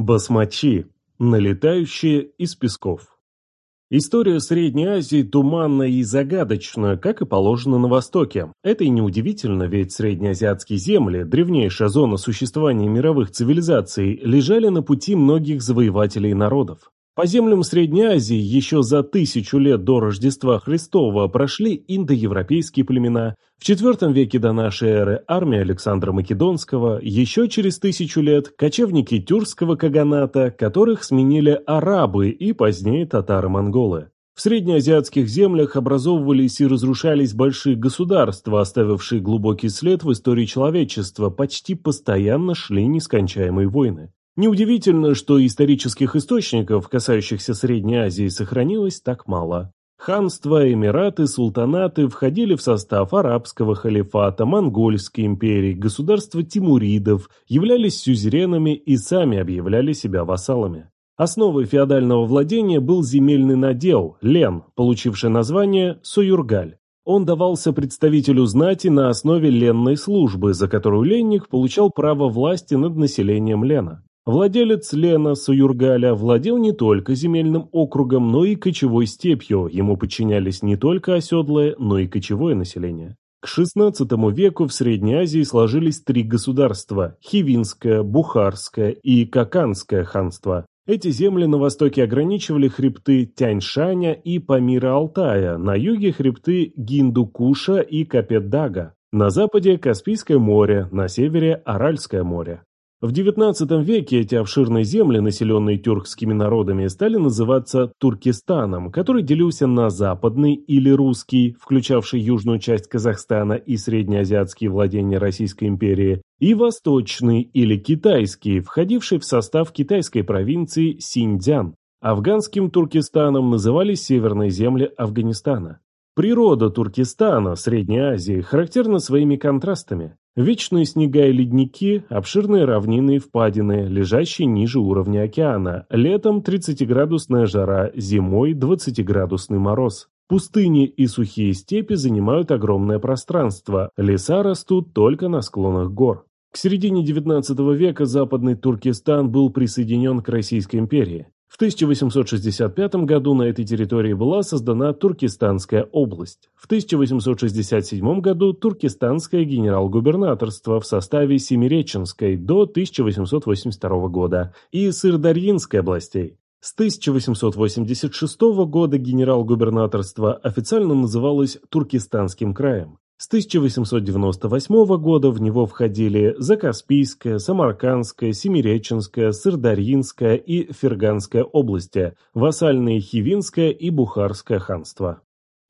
Басмачи. Налетающие из песков. История Средней Азии туманна и загадочна, как и положено на Востоке. Это и неудивительно, ведь среднеазиатские земли, древнейшая зона существования мировых цивилизаций, лежали на пути многих завоевателей народов. По землям Средней Азии еще за тысячу лет до Рождества Христова прошли индоевропейские племена, в IV веке до нашей эры армия Александра Македонского, еще через тысячу лет кочевники тюркского каганата, которых сменили арабы и позднее татары-монголы. В среднеазиатских землях образовывались и разрушались большие государства, оставившие глубокий след в истории человечества, почти постоянно шли нескончаемые войны. Неудивительно, что исторических источников, касающихся Средней Азии, сохранилось так мало. Ханства, эмираты, султанаты входили в состав арабского халифата, монгольской империи, государства тимуридов, являлись сюзеренами и сами объявляли себя вассалами. Основой феодального владения был земельный надел, лен, получивший название Союргаль. Он давался представителю знати на основе ленной службы, за которую ленник получал право власти над населением Лена. Владелец Лена Саюргаля владел не только земельным округом, но и кочевой степью, ему подчинялись не только оседлое, но и кочевое население. К XVI веку в Средней Азии сложились три государства – Хивинское, Бухарское и Каканское ханство. Эти земли на востоке ограничивали хребты Тяньшаня и Памира Алтая, на юге хребты Гиндукуша и Капетдага, на западе Каспийское море, на севере Аральское море. В XIX веке эти обширные земли, населенные тюркскими народами, стали называться Туркестаном, который делился на западный или русский, включавший южную часть Казахстана и среднеазиатские владения Российской империи, и восточный или китайский, входивший в состав китайской провинции Синьцзян. Афганским Туркестаном назывались северные земли Афганистана. Природа Туркестана, Средней Азии, характерна своими контрастами. Вечные снега и ледники, обширные равнины и впадины, лежащие ниже уровня океана, летом 30-градусная жара, зимой 20-градусный мороз. Пустыни и сухие степи занимают огромное пространство, леса растут только на склонах гор. К середине XIX века Западный Туркестан был присоединен к Российской империи. В 1865 году на этой территории была создана Туркестанская область. В 1867 году Туркестанское генерал-губернаторство в составе Семиреченской до 1882 года и Сырдарьинской областей. С 1886 года генерал-губернаторство официально называлось Туркестанским краем. С 1898 года в него входили Закаспийская, Самаркандская, Семиреченская, Сырдарьинская и Ферганская области, вассальные Хивинское и Бухарское ханство.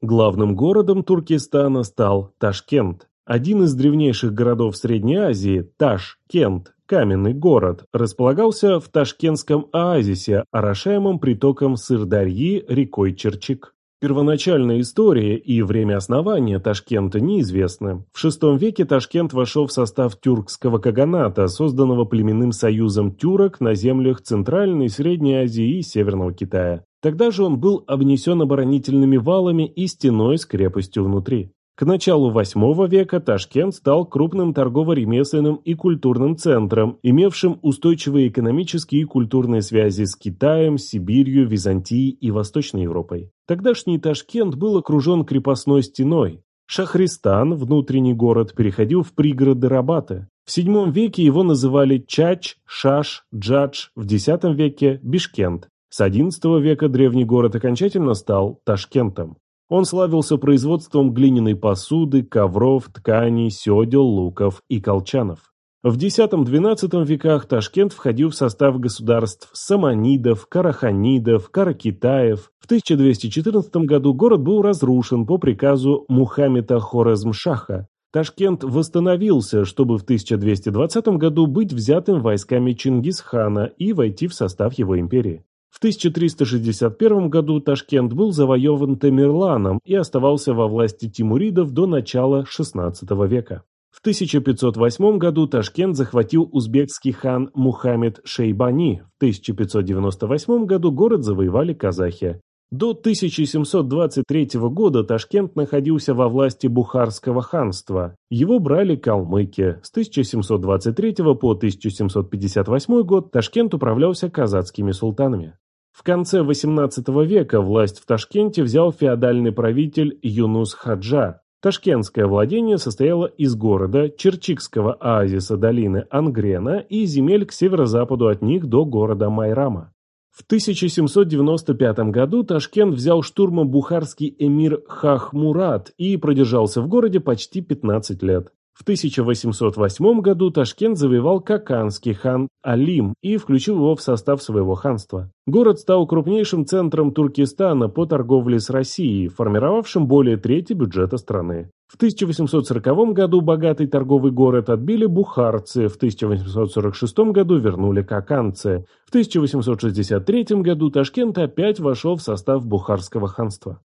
Главным городом Туркестана стал Ташкент. Один из древнейших городов Средней Азии, Ташкент, каменный город, располагался в Ташкентском оазисе, орошаемом притоком Сырдарьи рекой Черчик. Первоначальная история и время основания Ташкента неизвестны. В VI веке Ташкент вошел в состав тюркского каганата, созданного племенным союзом тюрок на землях Центральной, Средней Азии и Северного Китая. Тогда же он был обнесен оборонительными валами и стеной с крепостью внутри. К началу VIII века Ташкент стал крупным торгово-ремесленным и культурным центром, имевшим устойчивые экономические и культурные связи с Китаем, Сибирью, Византией и Восточной Европой. Тогдашний Ташкент был окружен крепостной стеной. Шахристан, внутренний город, переходил в пригороды Рабата. В VII веке его называли Чач, Шаш, Джадж, в X веке – Бишкент. С XI века древний город окончательно стал Ташкентом. Он славился производством глиняной посуды, ковров, тканей, седел, луков и колчанов. В X-XII веках Ташкент входил в состав государств Саманидов, Караханидов, Каракитаев. В 1214 году город был разрушен по приказу Мухаммеда Хорезмшаха. Ташкент восстановился, чтобы в 1220 году быть взятым войсками Чингисхана и войти в состав его империи. В 1361 году Ташкент был завоеван Тамерланом и оставался во власти тимуридов до начала XVI века. В 1508 году Ташкент захватил узбекский хан Мухаммед Шейбани. В 1598 году город завоевали казахи. До 1723 года Ташкент находился во власти Бухарского ханства. Его брали калмыки. С 1723 по 1758 год Ташкент управлялся казацкими султанами. В конце XVIII века власть в Ташкенте взял феодальный правитель Юнус Хаджа. Ташкентское владение состояло из города, Черчикского оазиса долины Ангрена и земель к северо-западу от них до города Майрама. В 1795 году Ташкент взял штурмом бухарский эмир Хахмурат и продержался в городе почти 15 лет. В 1808 году Ташкент завоевал каканский хан Алим и включил его в состав своего ханства. Город стал крупнейшим центром Туркестана по торговле с Россией, формировавшим более трети бюджета страны. В 1840 году богатый торговый город отбили бухарцы, в 1846 году вернули каканцы. В 1863 году Ташкент опять вошел в состав Бухарского ханства.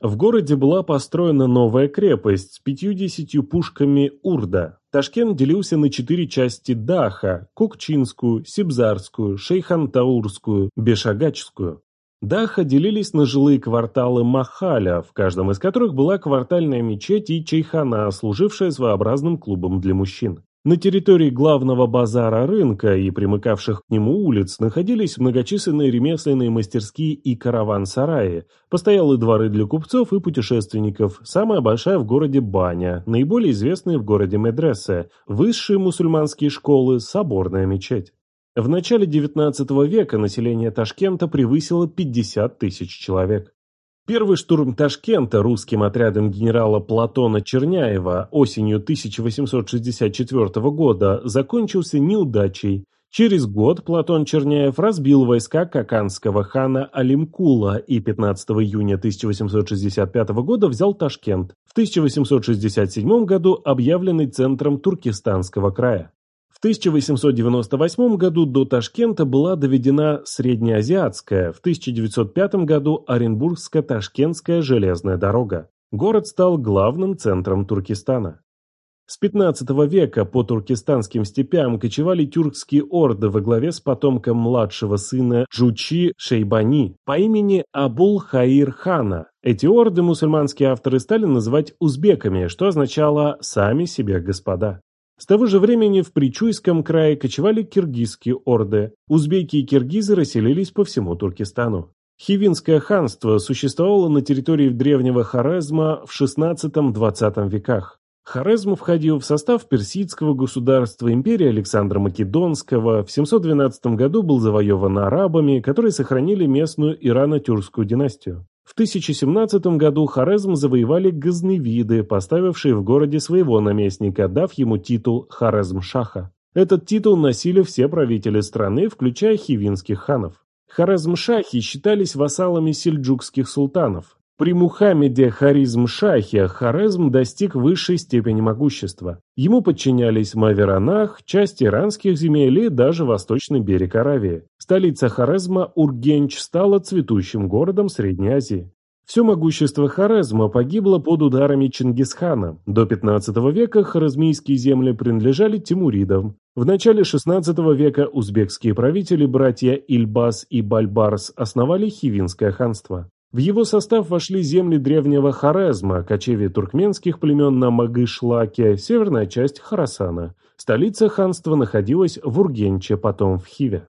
В городе была построена новая крепость с пятьюдесятью пушками Урда. Ташкент делился на четыре части Даха – Кукчинскую, Сибзарскую, Шейхантаурскую, Бешагачскую. Даха делились на жилые кварталы Махаля, в каждом из которых была квартальная мечеть и чайхана, служившая своеобразным клубом для мужчин. На территории главного базара рынка и примыкавших к нему улиц находились многочисленные ремесленные мастерские и караван-сараи, постоялые дворы для купцов и путешественников, самая большая в городе Баня, наиболее известные в городе Медресе, высшие мусульманские школы, соборная мечеть. В начале XIX века население Ташкента превысило 50 тысяч человек. Первый штурм Ташкента русским отрядом генерала Платона Черняева осенью 1864 года закончился неудачей. Через год Платон Черняев разбил войска каканского хана Алимкула и 15 июня 1865 года взял Ташкент, в 1867 году объявленный центром Туркестанского края. В 1898 году до Ташкента была доведена Среднеазиатская, в 1905 году Оренбургско-Ташкентская железная дорога. Город стал главным центром Туркестана. С 15 века по туркестанским степям кочевали тюркские орды во главе с потомком младшего сына Джучи Шейбани по имени Абул-Хаир хана. Эти орды мусульманские авторы стали называть узбеками, что означало «сами себе господа». С того же времени в Причуйском крае кочевали киргизские орды. Узбеки и киргизы расселились по всему Туркестану. Хивинское ханство существовало на территории древнего Хорезма в XVI-XX веках. Хорезм входил в состав персидского государства империи Александра Македонского, в 712 году был завоеван арабами, которые сохранили местную ирано-тюркскую династию. В 1017 году Хорезм завоевали газневиды, поставившие в городе своего наместника, дав ему титул Хорезм-Шаха. Этот титул носили все правители страны, включая хивинских ханов. Хорезм-Шахи считались вассалами сельджукских султанов. При Мухаммеде Харизм-Шахе Хорезм достиг высшей степени могущества. Ему подчинялись Маверанах, часть иранских земель и даже восточный берег Аравии. Столица Хорезма Ургенч стала цветущим городом Средней Азии. Все могущество Хорезма погибло под ударами Чингисхана. До 15 века хорезмийские земли принадлежали тимуридам. В начале 16 века узбекские правители, братья Ильбас и Бальбарс, основали Хивинское ханство. В его состав вошли земли древнего Хорезма, кочевье туркменских племен на Магышлаке, северная часть Харасана. Столица ханства находилась в Ургенче, потом в Хиве.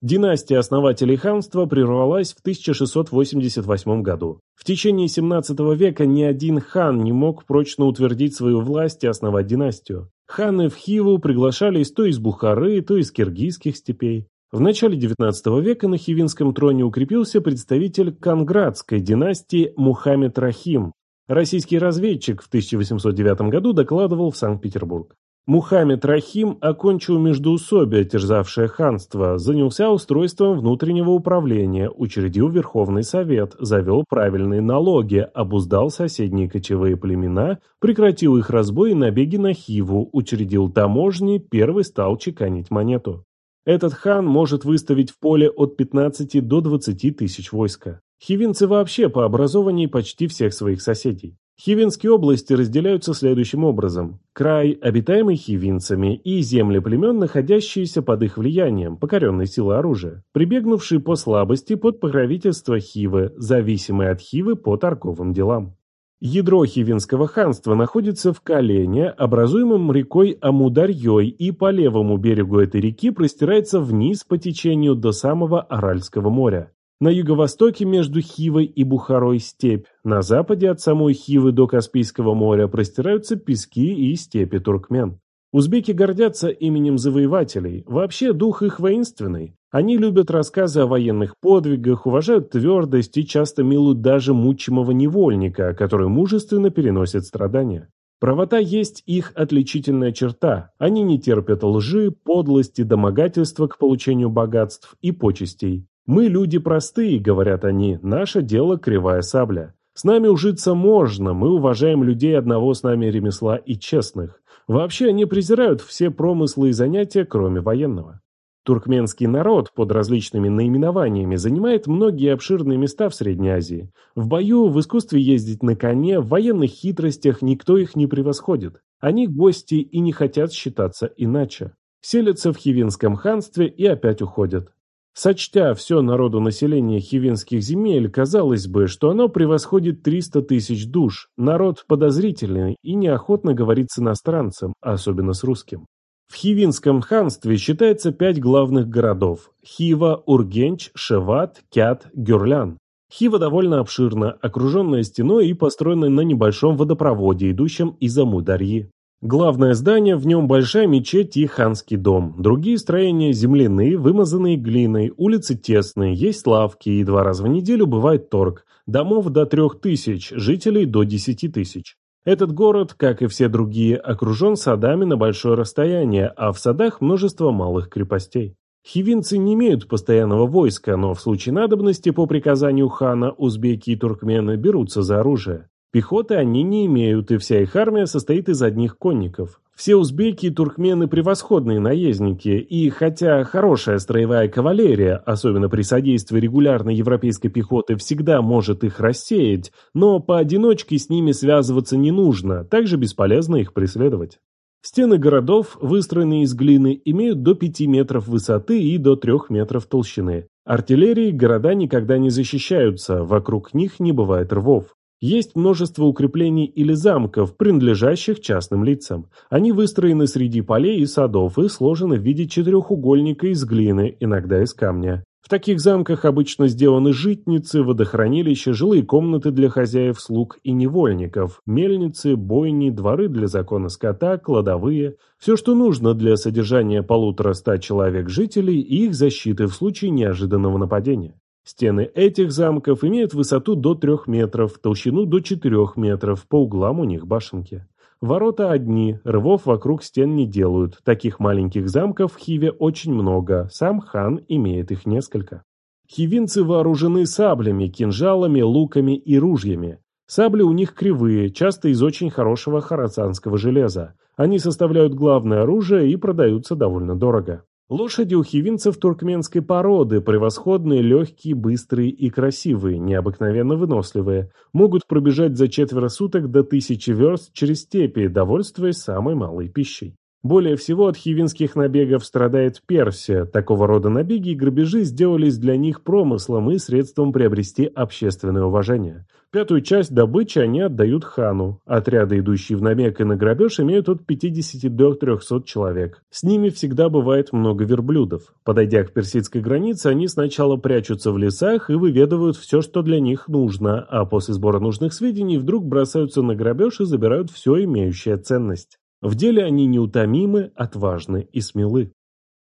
Династия основателей ханства прервалась в 1688 году. В течение 17 века ни один хан не мог прочно утвердить свою власть и основать династию. Ханы в Хиву приглашались то из Бухары, то из киргизских степей. В начале XIX века на Хивинском троне укрепился представитель Канградской династии Мухаммед Рахим. Российский разведчик в 1809 году докладывал в Санкт-Петербург. Мухаммед Рахим окончил междоусобие, терзавшее ханство, занялся устройством внутреннего управления, учредил Верховный Совет, завел правильные налоги, обуздал соседние кочевые племена, прекратил их разбой и набеги на Хиву, учредил таможни, первый стал чеканить монету. Этот хан может выставить в поле от 15 до 20 тысяч войска. Хивинцы вообще по образованию почти всех своих соседей. Хивинские области разделяются следующим образом. Край, обитаемый хивинцами, и земли племен, находящиеся под их влиянием, покоренной силой оружия, прибегнувшие по слабости под покровительство Хивы, зависимые от Хивы по торговым делам. Ядро Хивинского ханства находится в Колене, образуемом рекой Амударьей, и по левому берегу этой реки простирается вниз по течению до самого Аральского моря. На юго-востоке между Хивой и Бухарой степь, на западе от самой Хивы до Каспийского моря простираются пески и степи туркмен. Узбеки гордятся именем завоевателей, вообще дух их воинственный. Они любят рассказы о военных подвигах, уважают твердость и часто милуют даже мучимого невольника, который мужественно переносит страдания. Правота есть их отличительная черта. Они не терпят лжи, подлости, домогательства к получению богатств и почестей. «Мы люди простые», — говорят они, — «наше дело кривая сабля». С нами ужиться можно, мы уважаем людей одного с нами ремесла и честных. Вообще они презирают все промыслы и занятия, кроме военного. Туркменский народ под различными наименованиями занимает многие обширные места в Средней Азии. В бою, в искусстве ездить на коне, в военных хитростях никто их не превосходит. Они гости и не хотят считаться иначе. Селятся в Хивинском ханстве и опять уходят. Сочтя все народу населения хивинских земель, казалось бы, что оно превосходит 300 тысяч душ. Народ подозрительный и неохотно говорит с иностранцем, особенно с русским. В Хивинском ханстве считается пять главных городов – Хива, Ургенч, Шеват, Кят, Гюрлян. Хива довольно обширна, окруженная стеной и построена на небольшом водопроводе, идущем из Амударьи. Главное здание, в нем большая мечеть и ханский дом. Другие строения земляные, вымазанные глиной, улицы тесные, есть лавки, и два раза в неделю бывает торг. Домов до трех тысяч, жителей до десяти тысяч. Этот город, как и все другие, окружен садами на большое расстояние, а в садах множество малых крепостей. Хивинцы не имеют постоянного войска, но в случае надобности по приказанию хана узбеки и туркмены берутся за оружие. Пехоты они не имеют, и вся их армия состоит из одних конников. Все узбеки и туркмены превосходные наездники, и хотя хорошая строевая кавалерия, особенно при содействии регулярной европейской пехоты, всегда может их рассеять, но поодиночке с ними связываться не нужно, также бесполезно их преследовать. Стены городов, выстроенные из глины, имеют до 5 метров высоты и до 3 метров толщины. Артиллерии города никогда не защищаются, вокруг них не бывает рвов. Есть множество укреплений или замков, принадлежащих частным лицам. Они выстроены среди полей и садов и сложены в виде четырехугольника из глины, иногда из камня. В таких замках обычно сделаны житницы, водохранилища, жилые комнаты для хозяев, слуг и невольников, мельницы, бойни, дворы для закона скота, кладовые. Все, что нужно для содержания полутора ста человек жителей и их защиты в случае неожиданного нападения. Стены этих замков имеют высоту до 3 метров, толщину до 4 метров, по углам у них башенки. Ворота одни, рвов вокруг стен не делают. Таких маленьких замков в Хиве очень много, сам хан имеет их несколько. Хивинцы вооружены саблями, кинжалами, луками и ружьями. Сабли у них кривые, часто из очень хорошего харасанского железа. Они составляют главное оружие и продаются довольно дорого. Лошади у хивинцев туркменской породы, превосходные, легкие, быстрые и красивые, необыкновенно выносливые, могут пробежать за четверо суток до тысячи верст через степи, довольствуясь самой малой пищей. Более всего от хивинских набегов страдает Персия. Такого рода набеги и грабежи сделались для них промыслом и средством приобрести общественное уважение. Пятую часть добычи они отдают хану. Отряды, идущие в набег и на грабеж, имеют от 50 до 300 человек. С ними всегда бывает много верблюдов. Подойдя к персидской границе, они сначала прячутся в лесах и выведывают все, что для них нужно, а после сбора нужных сведений вдруг бросаются на грабеж и забирают все имеющее ценность. В деле они неутомимы, отважны и смелы.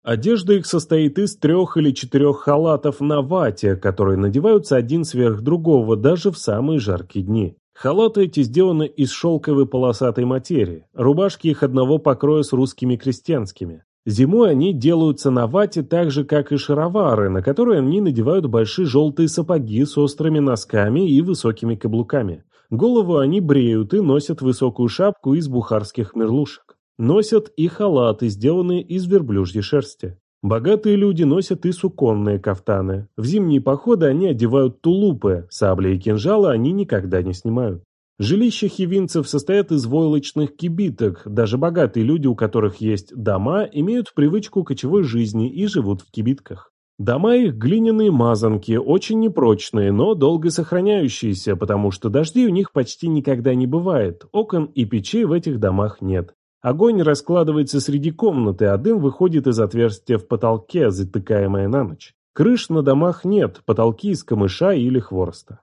Одежда их состоит из трех или четырех халатов на вате, которые надеваются один сверх другого даже в самые жаркие дни. Халаты эти сделаны из шелковой полосатой материи, рубашки их одного покроя с русскими крестьянскими. Зимой они делаются на вате так же, как и шаровары, на которые они надевают большие желтые сапоги с острыми носками и высокими каблуками. Голову они бреют и носят высокую шапку из бухарских мерлушек. Носят и халаты, сделанные из верблюжьей шерсти. Богатые люди носят и суконные кафтаны. В зимние походы они одевают тулупы, сабли и кинжалы они никогда не снимают. Жилища хивинцев состоят из войлочных кибиток, даже богатые люди, у которых есть дома, имеют привычку кочевой жизни и живут в кибитках. Дома их глиняные мазанки, очень непрочные, но долго сохраняющиеся, потому что дождей у них почти никогда не бывает, окон и печей в этих домах нет. Огонь раскладывается среди комнаты, а дым выходит из отверстия в потолке, затыкаемое на ночь. Крыш на домах нет, потолки из камыша или хвороста.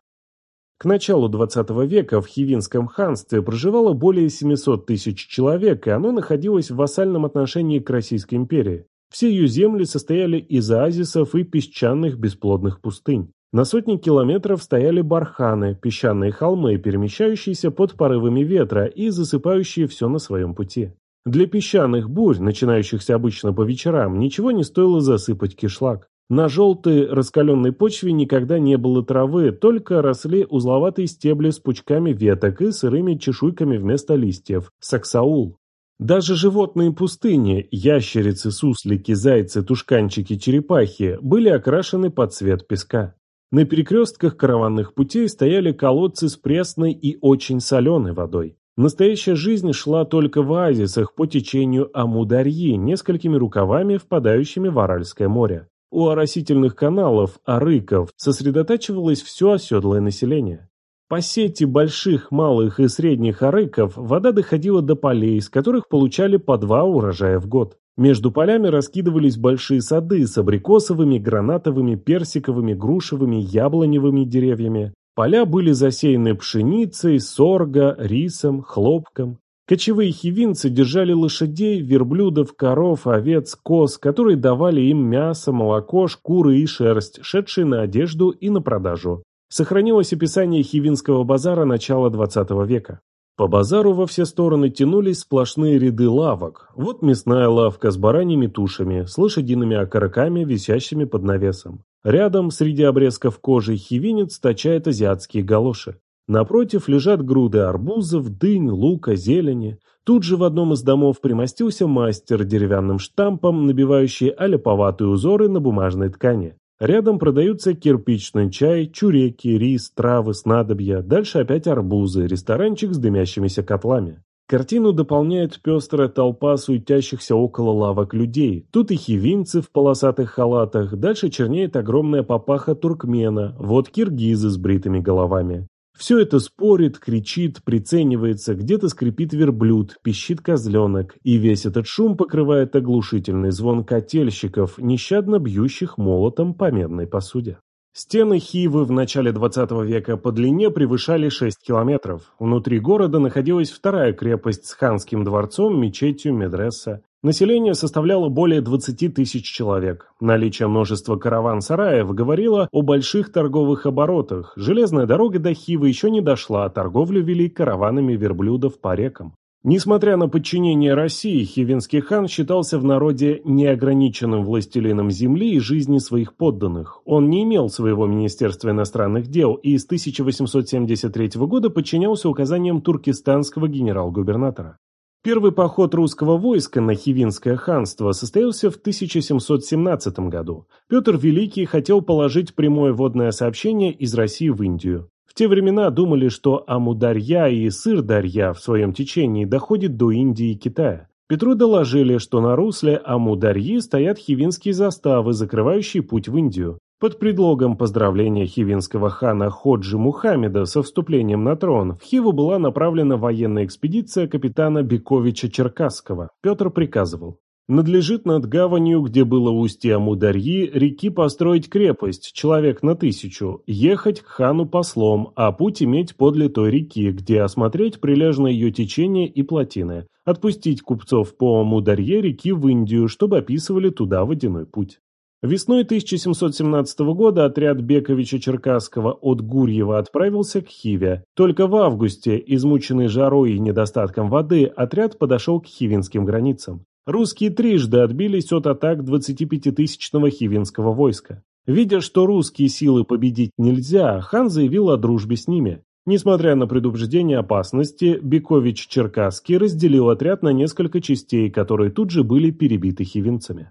К началу XX века в Хивинском ханстве проживало более 700 тысяч человек, и оно находилось в вассальном отношении к Российской империи. Все ее земли состояли из оазисов и песчаных бесплодных пустынь. На сотни километров стояли барханы, песчаные холмы, перемещающиеся под порывами ветра и засыпающие все на своем пути. Для песчаных бурь, начинающихся обычно по вечерам, ничего не стоило засыпать кишлак. На желтой раскаленной почве никогда не было травы, только росли узловатые стебли с пучками веток и сырыми чешуйками вместо листьев – саксаул. Даже животные пустыни – ящерицы, суслики, зайцы, тушканчики, черепахи – были окрашены под цвет песка. На перекрестках караванных путей стояли колодцы с пресной и очень соленой водой. Настоящая жизнь шла только в оазисах по течению Амударьи, несколькими рукавами, впадающими в Аральское море. У оросительных каналов, арыков, сосредотачивалось все оседлое население. По сети больших, малых и средних арыков вода доходила до полей, с которых получали по два урожая в год. Между полями раскидывались большие сады с абрикосовыми, гранатовыми, персиковыми, грушевыми, яблоневыми деревьями. Поля были засеяны пшеницей, сорго, рисом, хлопком. Кочевые хивинцы держали лошадей, верблюдов, коров, овец, коз, которые давали им мясо, молоко, шкуры и шерсть, шедшие на одежду и на продажу. Сохранилось описание хивинского базара начала XX века. По базару во все стороны тянулись сплошные ряды лавок. Вот мясная лавка с бараньими тушами, с лошадиными окороками, висящими под навесом. Рядом, среди обрезков кожи, хивинец точает азиатские галоши. Напротив лежат груды арбузов, дынь, лука, зелени. Тут же в одном из домов примостился мастер деревянным штампом, набивающий аляповатые узоры на бумажной ткани. Рядом продаются кирпичный чай, чуреки, рис, травы, снадобья, дальше опять арбузы, ресторанчик с дымящимися котлами. Картину дополняет пестрая толпа суетящихся около лавок людей. Тут и хивинцы в полосатых халатах, дальше чернеет огромная папаха туркмена, вот киргизы с бритыми головами. Все это спорит, кричит, приценивается, где-то скрипит верблюд, пищит козленок, и весь этот шум покрывает оглушительный звон котельщиков, нещадно бьющих молотом по медной посуде. Стены Хивы в начале 20 века по длине превышали 6 километров. Внутри города находилась вторая крепость с ханским дворцом, мечетью, медресса. Население составляло более 20 тысяч человек. Наличие множества караван-сараев говорило о больших торговых оборотах. Железная дорога до Хивы еще не дошла, а торговлю вели караванами верблюдов по рекам. Несмотря на подчинение России, Хивинский хан считался в народе неограниченным властелином земли и жизни своих подданных. Он не имел своего Министерства иностранных дел и с 1873 года подчинялся указаниям туркестанского генерал-губернатора. Первый поход русского войска на Хивинское ханство состоялся в 1717 году. Петр Великий хотел положить прямое водное сообщение из России в Индию. В те времена думали, что Амударья и Сырдарья в своем течении доходит до Индии и Китая. Петру доложили, что на русле Амударьи стоят хивинские заставы, закрывающие путь в Индию. Под предлогом поздравления хивинского хана Ходжи Мухаммеда со вступлением на трон в Хиву была направлена военная экспедиция капитана Бековича Черкасского. Петр приказывал. Надлежит над гаванью, где было устье Амударьи, реки построить крепость, человек на тысячу, ехать к хану послом, а путь иметь подле той реки, где осмотреть прилежное ее течение и плотины, отпустить купцов по Амударье реки в Индию, чтобы описывали туда водяной путь. Весной 1717 года отряд Бековича Черкасского от Гурьева отправился к Хиве. Только в августе, измученный жарой и недостатком воды, отряд подошел к хивинским границам. Русские трижды отбились от атак 25-тысячного хивинского войска. Видя, что русские силы победить нельзя, хан заявил о дружбе с ними. Несмотря на предупреждение опасности, Бекович Черкасский разделил отряд на несколько частей, которые тут же были перебиты хивинцами.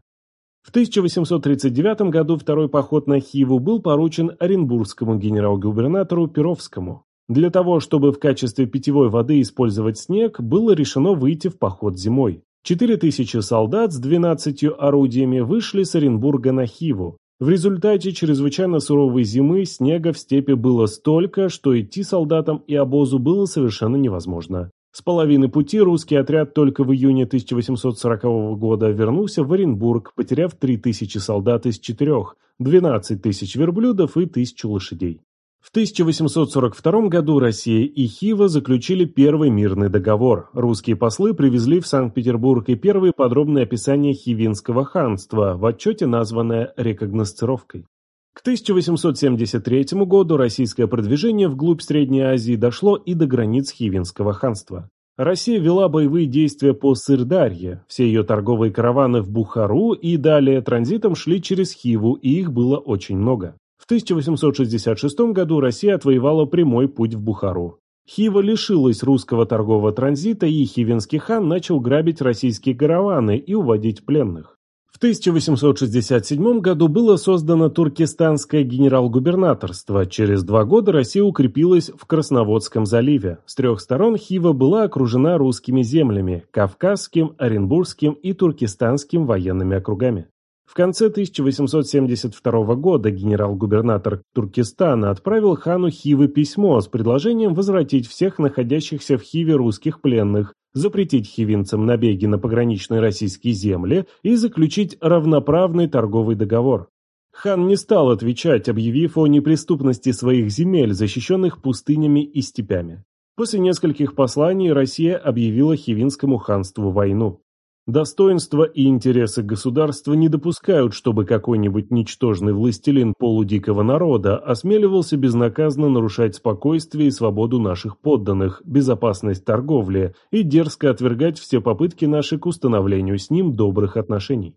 В 1839 году второй поход на Хиву был поручен оренбургскому генерал-губернатору Перовскому. Для того, чтобы в качестве питьевой воды использовать снег, было решено выйти в поход зимой. 4000 солдат с 12 орудиями вышли с Оренбурга на Хиву. В результате чрезвычайно суровой зимы снега в степи было столько, что идти солдатам и обозу было совершенно невозможно. С половины пути русский отряд только в июне 1840 года вернулся в Оренбург, потеряв 3000 солдат из четырех, 12 тысяч верблюдов и 1000 лошадей. В 1842 году Россия и Хива заключили первый мирный договор. Русские послы привезли в Санкт-Петербург и первые подробные описания Хивинского ханства, в отчете названное «рекогносцировкой». К 1873 году российское продвижение вглубь Средней Азии дошло и до границ Хивинского ханства. Россия вела боевые действия по Сырдарье, все ее торговые караваны в Бухару и далее транзитом шли через Хиву, и их было очень много. В 1866 году Россия отвоевала прямой путь в Бухару. Хива лишилась русского торгового транзита, и Хивинский хан начал грабить российские караваны и уводить пленных. В 1867 году было создано Туркестанское генерал-губернаторство. Через два года Россия укрепилась в Красноводском заливе. С трех сторон Хива была окружена русскими землями – Кавказским, Оренбургским и Туркестанским военными округами. В конце 1872 года генерал-губернатор Туркестана отправил хану Хивы письмо с предложением возвратить всех находящихся в Хиве русских пленных, запретить хивинцам набеги на пограничные российские земли и заключить равноправный торговый договор. Хан не стал отвечать, объявив о неприступности своих земель, защищенных пустынями и степями. После нескольких посланий Россия объявила Хивинскому ханству войну. Достоинство и интересы государства не допускают, чтобы какой-нибудь ничтожный властелин полудикого народа осмеливался безнаказанно нарушать спокойствие и свободу наших подданных, безопасность торговли и дерзко отвергать все попытки наши к установлению с ним добрых отношений.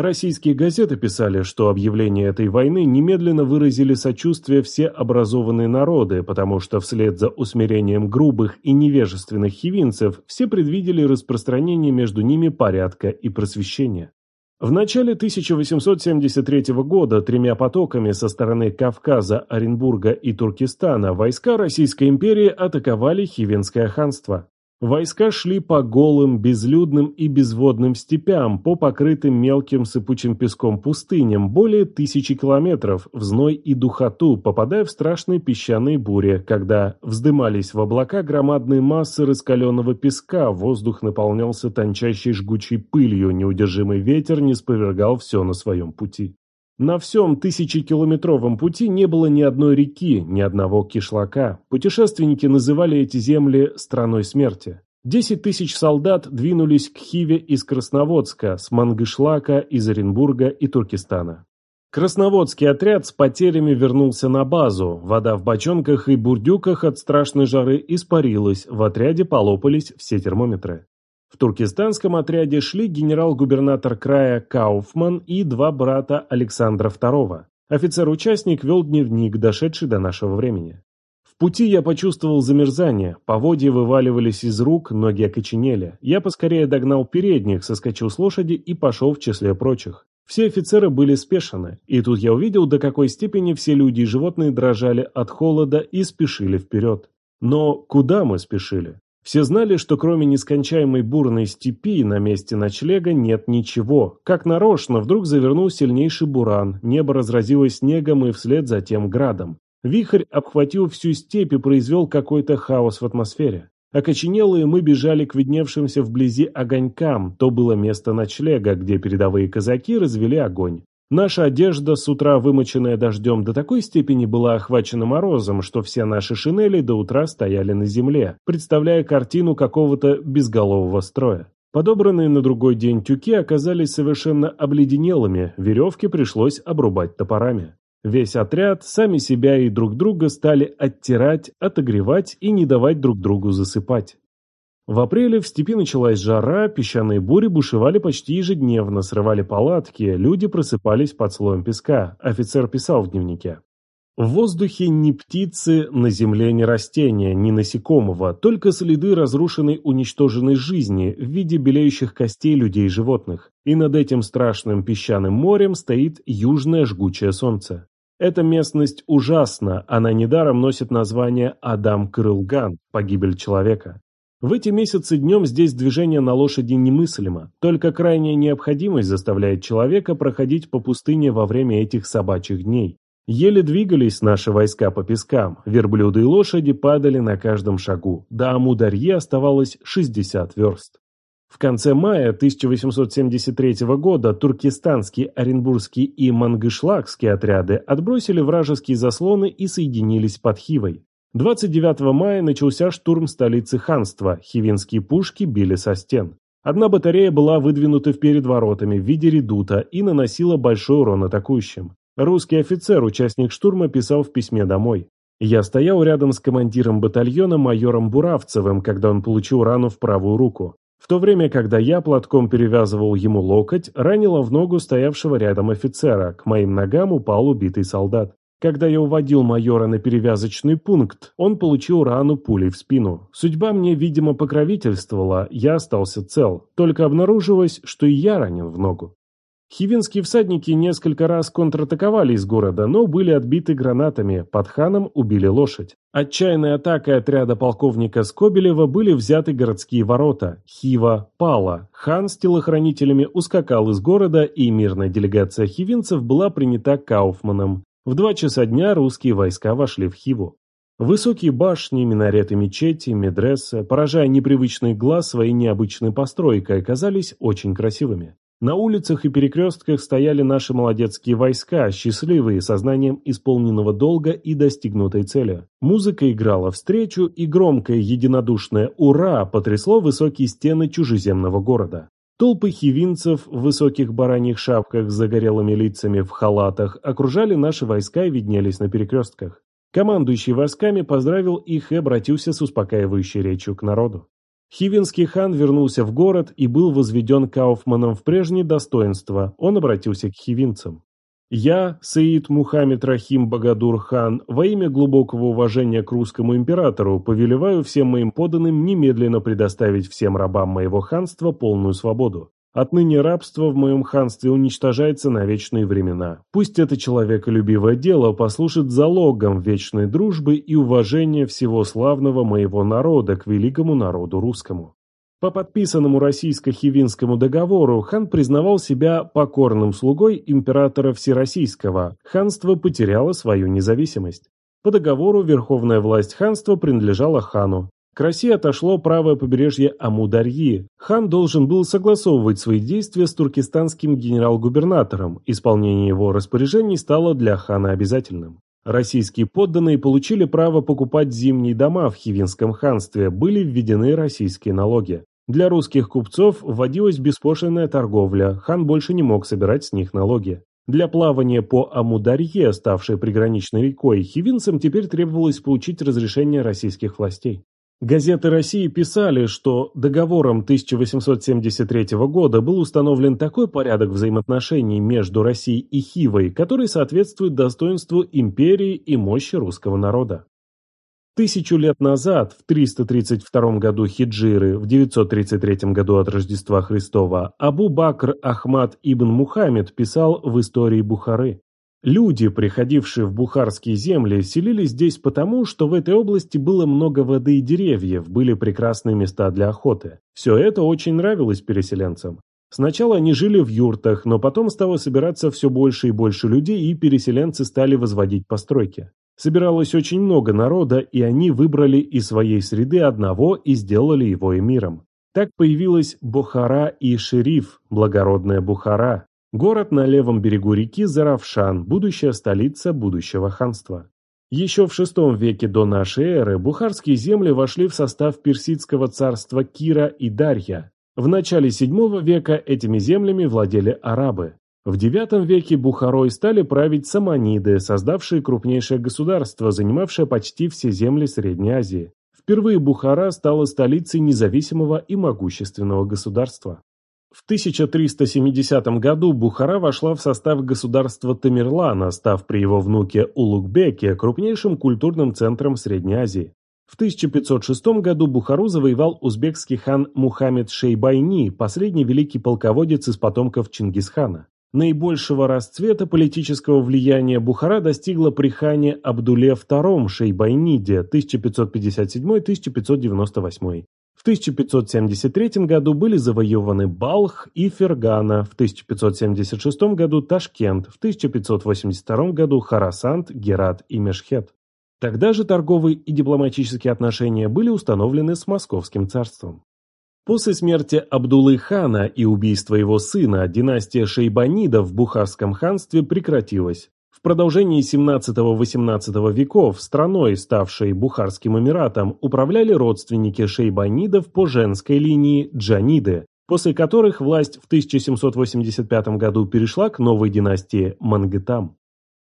Российские газеты писали, что объявление этой войны немедленно выразили сочувствие все образованные народы, потому что вслед за усмирением грубых и невежественных хивинцев все предвидели распространение между ними порядка и просвещения. В начале 1873 года тремя потоками со стороны Кавказа, Оренбурга и Туркестана войска Российской империи атаковали Хивенское ханство. Войска шли по голым, безлюдным и безводным степям, по покрытым мелким сыпучим песком пустыням, более тысячи километров, в зной и духоту, попадая в страшные песчаные бури, когда вздымались в облака громадные массы раскаленного песка, воздух наполнялся тончайшей жгучей пылью, неудержимый ветер не сповергал все на своем пути. На всем тысячекилометровом пути не было ни одной реки, ни одного кишлака. Путешественники называли эти земли «страной смерти». Десять тысяч солдат двинулись к Хиве из Красноводска, с Мангышлака, из Оренбурга и Туркестана. Красноводский отряд с потерями вернулся на базу. Вода в бочонках и бурдюках от страшной жары испарилась, в отряде полопались все термометры. В туркестанском отряде шли генерал-губернатор края Кауфман и два брата Александра II. Офицер-участник вел дневник, дошедший до нашего времени. В пути я почувствовал замерзание, поводья вываливались из рук, ноги окоченели. Я поскорее догнал передних, соскочил с лошади и пошел в числе прочих. Все офицеры были спешены, и тут я увидел, до какой степени все люди и животные дрожали от холода и спешили вперед. Но куда мы спешили? Все знали, что кроме нескончаемой бурной степи на месте ночлега нет ничего. Как нарочно, вдруг завернул сильнейший буран, небо разразилось снегом и вслед за тем градом. Вихрь обхватил всю степь и произвел какой-то хаос в атмосфере. Окоченелые мы бежали к видневшимся вблизи огонькам, то было место ночлега, где передовые казаки развели огонь. Наша одежда, с утра вымоченная дождем, до такой степени была охвачена морозом, что все наши шинели до утра стояли на земле, представляя картину какого-то безголового строя. Подобранные на другой день тюки оказались совершенно обледенелыми, веревки пришлось обрубать топорами. Весь отряд, сами себя и друг друга стали оттирать, отогревать и не давать друг другу засыпать. В апреле в степи началась жара, песчаные бури бушевали почти ежедневно, срывали палатки, люди просыпались под слоем песка, офицер писал в дневнике. В воздухе ни птицы, на земле ни растения, ни насекомого, только следы разрушенной уничтоженной жизни в виде белеющих костей людей и животных. И над этим страшным песчаным морем стоит южное жгучее солнце. Эта местность ужасна, она недаром носит название Адам Крылган, погибель человека. В эти месяцы днем здесь движение на лошади немыслимо, только крайняя необходимость заставляет человека проходить по пустыне во время этих собачьих дней. Еле двигались наши войска по пескам, верблюды и лошади падали на каждом шагу, до Амударье оставалось 60 верст. В конце мая 1873 года туркестанские, оренбургские и мангышлакские отряды отбросили вражеские заслоны и соединились под Хивой. 29 мая начался штурм столицы ханства, хивинские пушки били со стен. Одна батарея была выдвинута перед воротами в виде редута и наносила большой урон атакующим. Русский офицер, участник штурма, писал в письме домой. «Я стоял рядом с командиром батальона майором Буравцевым, когда он получил рану в правую руку. В то время, когда я платком перевязывал ему локоть, ранило в ногу стоявшего рядом офицера, к моим ногам упал убитый солдат. Когда я уводил майора на перевязочный пункт, он получил рану пулей в спину. Судьба мне, видимо, покровительствовала, я остался цел, только обнаружилось, что и я ранен в ногу. Хивинские всадники несколько раз контратаковали из города, но были отбиты гранатами, под ханом убили лошадь. Отчаянной атакой отряда полковника Скобелева были взяты городские ворота. Хива пала. Хан с телохранителями ускакал из города, и мирная делегация хивинцев была принята Кауфманом. В два часа дня русские войска вошли в Хиву. Высокие башни, минареты мечети, медрессы, поражая непривычный глаз своей необычной постройкой, оказались очень красивыми. На улицах и перекрестках стояли наши молодецкие войска, счастливые сознанием исполненного долга и достигнутой цели. Музыка играла встречу, и громкое единодушное «Ура!» потрясло высокие стены чужеземного города. Толпы хивинцев в высоких бараньих шапках с загорелыми лицами в халатах окружали наши войска и виднелись на перекрестках. Командующий войсками поздравил их и обратился с успокаивающей речью к народу. Хивинский хан вернулся в город и был возведен Кауфманом в прежнее достоинство. Он обратился к хивинцам. «Я, Саид Мухаммед Рахим Багадур хан, во имя глубокого уважения к русскому императору, повелеваю всем моим подданным немедленно предоставить всем рабам моего ханства полную свободу. Отныне рабство в моем ханстве уничтожается на вечные времена. Пусть это человеколюбивое дело послужит залогом вечной дружбы и уважения всего славного моего народа к великому народу русскому. По подписанному российско-хивинскому договору хан признавал себя покорным слугой императора Всероссийского. Ханство потеряло свою независимость. По договору верховная власть ханства принадлежала хану. К России отошло правое побережье Амударьи. Хан должен был согласовывать свои действия с туркестанским генерал-губернатором. Исполнение его распоряжений стало для хана обязательным. Российские подданные получили право покупать зимние дома в Хивинском ханстве, были введены российские налоги. Для русских купцов вводилась беспошлинная торговля, хан больше не мог собирать с них налоги. Для плавания по Амударье, ставшей приграничной рекой, хивинцам теперь требовалось получить разрешение российских властей. Газеты России писали, что договором 1873 года был установлен такой порядок взаимоотношений между Россией и Хивой, который соответствует достоинству империи и мощи русского народа. Тысячу лет назад, в 332 году хиджиры, в 933 году от Рождества Христова, Абу Бакр Ахмад ибн Мухаммед писал в истории Бухары. Люди, приходившие в бухарские земли, селились здесь потому, что в этой области было много воды и деревьев, были прекрасные места для охоты. Все это очень нравилось переселенцам. Сначала они жили в юртах, но потом стало собираться все больше и больше людей, и переселенцы стали возводить постройки. Собиралось очень много народа, и они выбрали из своей среды одного и сделали его эмиром. Так появилась Бухара и Шериф, благородная Бухара, Город на левом берегу реки Заравшан, будущая столица будущего ханства. Еще в VI веке до нашей эры бухарские земли вошли в состав персидского царства Кира и Дарья. В начале VII века этими землями владели арабы. В IX веке Бухарой стали править саманиды, создавшие крупнейшее государство, занимавшее почти все земли Средней Азии. Впервые Бухара стала столицей независимого и могущественного государства. В 1370 году Бухара вошла в состав государства Тамерлана, став при его внуке Улугбеке крупнейшим культурным центром Средней Азии. В 1506 году Бухару завоевал узбекский хан Мухаммед Шейбайни, последний великий полководец из потомков Чингисхана. Наибольшего расцвета политического влияния Бухара достигла при хане Абдуле II Шейбайниде 1557-1598. В 1573 году были завоеваны Балх и Фергана, в 1576 году Ташкент, в 1582 году Харасант, Герат и Мешхет. Тогда же торговые и дипломатические отношения были установлены с Московским царством. После смерти Абдулы хана и убийства его сына династия Шейбанидов в Бухарском ханстве прекратилась. В продолжении 17-18 веков страной, ставшей Бухарским Эмиратом, управляли родственники шейбанидов по женской линии Джаниды, после которых власть в 1785 году перешла к новой династии Мангытам.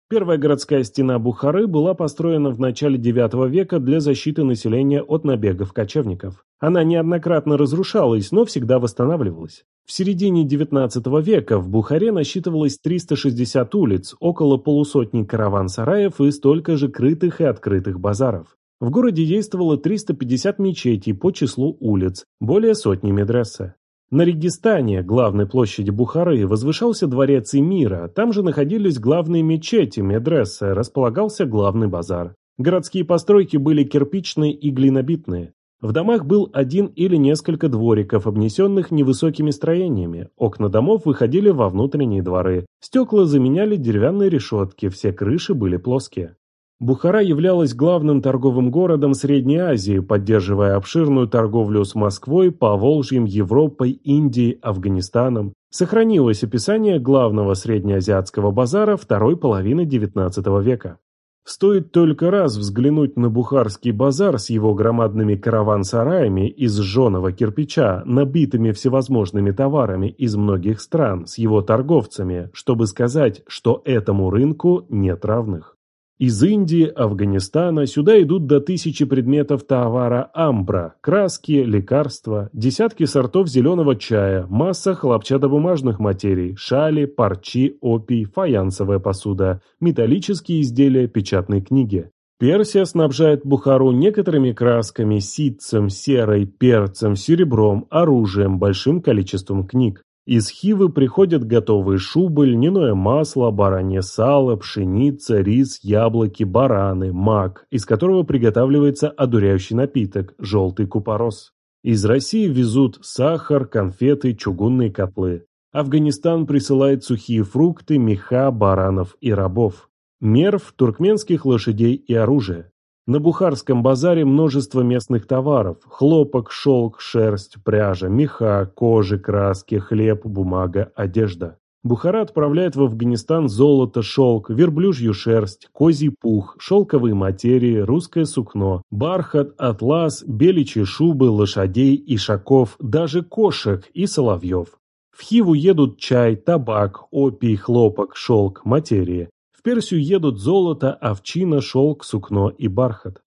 Первая городская стена Бухары была построена в начале IX века для защиты населения от набегов кочевников. Она неоднократно разрушалась, но всегда восстанавливалась. В середине XIX века в Бухаре насчитывалось 360 улиц, около полусотни караван-сараев и столько же крытых и открытых базаров. В городе действовало 350 мечетей по числу улиц, более сотни медресе. На Регистане, главной площади Бухары, возвышался дворец Эмира, там же находились главные мечети, медресе, располагался главный базар. Городские постройки были кирпичные и глинобитные. В домах был один или несколько двориков, обнесенных невысокими строениями. Окна домов выходили во внутренние дворы. Стекла заменяли деревянные решетки, все крыши были плоские. Бухара являлась главным торговым городом Средней Азии, поддерживая обширную торговлю с Москвой, Поволжьем, Европой, Индией, Афганистаном. Сохранилось описание главного среднеазиатского базара второй половины XIX века. Стоит только раз взглянуть на Бухарский базар с его громадными караван-сараями из жженого кирпича, набитыми всевозможными товарами из многих стран, с его торговцами, чтобы сказать, что этому рынку нет равных. Из Индии, Афганистана сюда идут до тысячи предметов товара амбра, краски, лекарства, десятки сортов зеленого чая, масса хлопчатобумажных материй, шали, парчи, опий, фаянсовая посуда, металлические изделия, печатные книги. Персия снабжает Бухару некоторыми красками, ситцем, серой, перцем, серебром, оружием, большим количеством книг. Из Хивы приходят готовые шубы, льняное масло, баранье сало, пшеница, рис, яблоки, бараны, мак, из которого приготавливается одуряющий напиток – желтый купорос. Из России везут сахар, конфеты, чугунные котлы. Афганистан присылает сухие фрукты, меха, баранов и рабов. Мерв, туркменских лошадей и оружие. На Бухарском базаре множество местных товаров – хлопок, шелк, шерсть, пряжа, меха, кожи, краски, хлеб, бумага, одежда. Бухара отправляет в Афганистан золото, шелк, верблюжью шерсть, козий пух, шелковые материи, русское сукно, бархат, атлас, беличьи шубы, лошадей, ишаков, даже кошек и соловьев. В Хиву едут чай, табак, опий, хлопок, шелк, материи. Персию едут золото, овчина, шелк, сукно и бархат.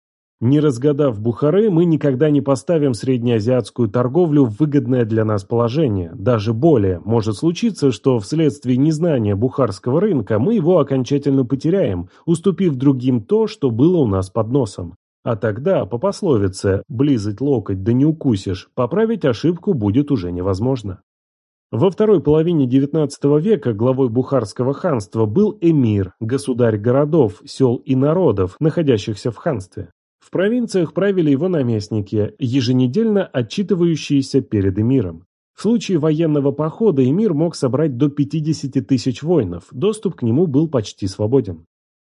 Не разгадав Бухары, мы никогда не поставим среднеазиатскую торговлю в выгодное для нас положение. Даже более, может случиться, что вследствие незнания бухарского рынка мы его окончательно потеряем, уступив другим то, что было у нас под носом. А тогда, по пословице «близать локоть да не укусишь», поправить ошибку будет уже невозможно. Во второй половине XIX века главой Бухарского ханства был эмир, государь городов, сел и народов, находящихся в ханстве. В провинциях правили его наместники, еженедельно отчитывающиеся перед эмиром. В случае военного похода эмир мог собрать до 50 тысяч воинов, доступ к нему был почти свободен.